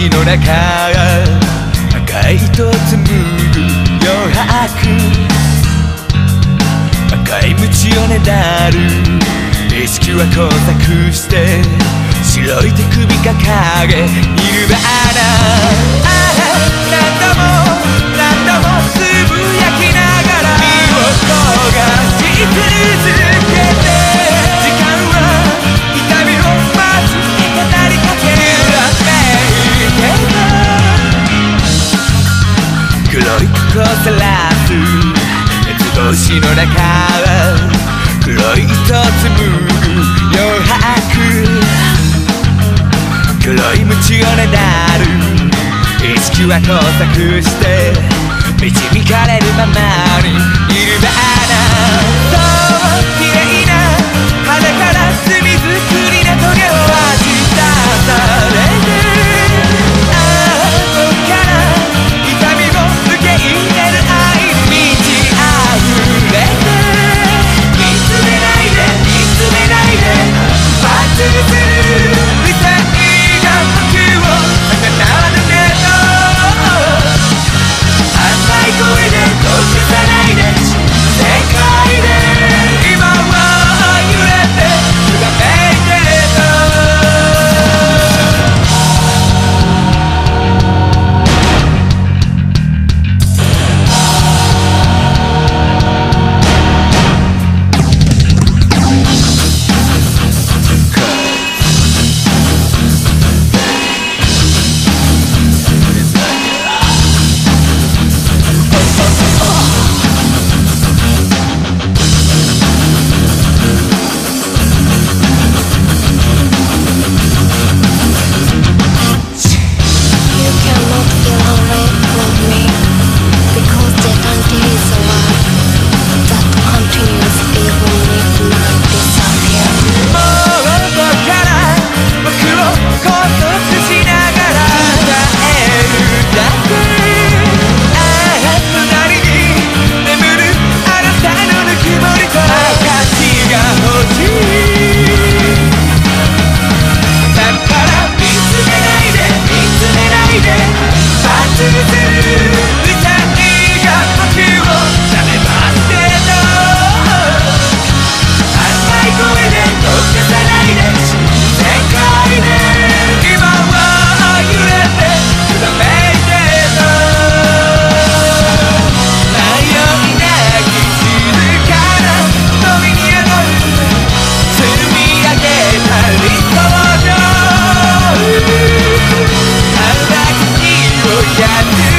星の中赤い糸紡ぐ余白赤い鞭をねだる。意識は交錯して白い手首掲げニルバナ。黒い服をさらす鉄格子の中は黒い糸紡ぐ余白黒い鞭をねだる意識は交錯して導かれるままにいるバーナそう get